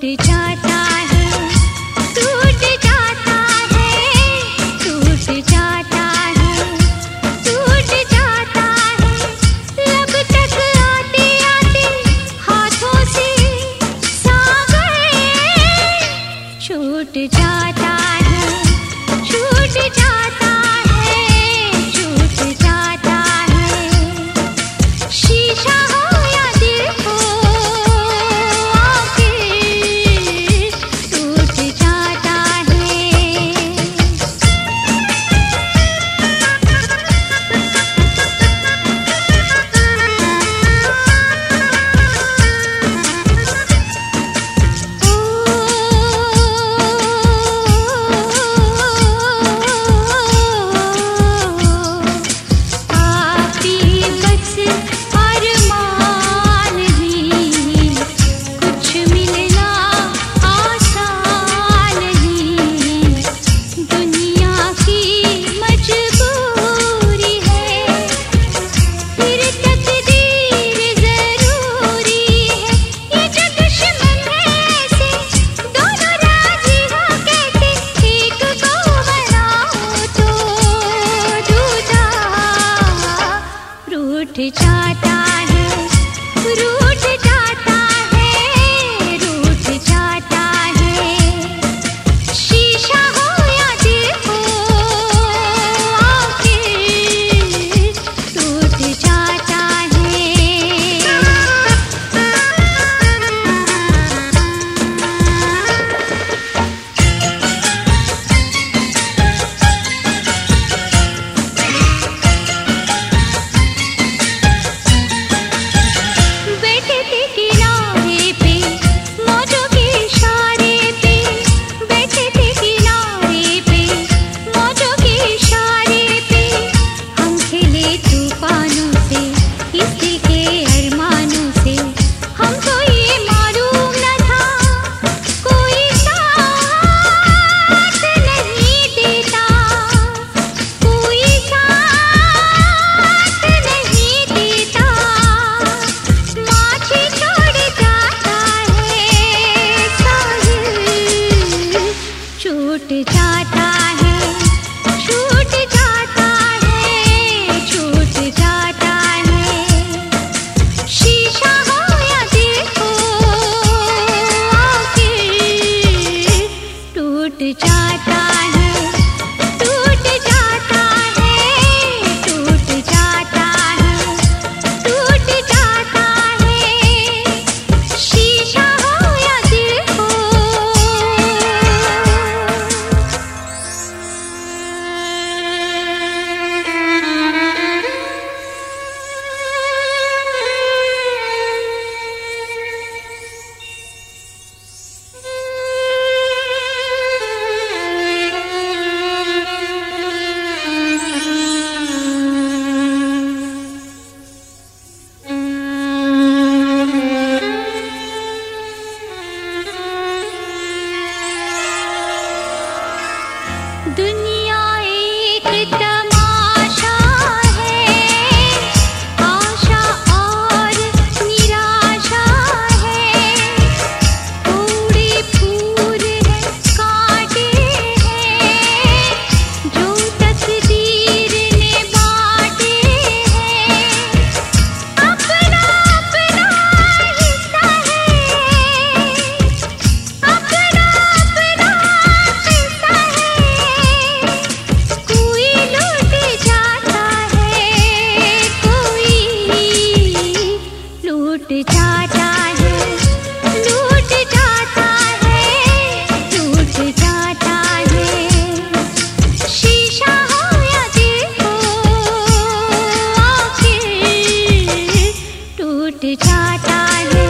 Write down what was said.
टूट जाता उठ जाता चाहता है। तू मुझे चाटा है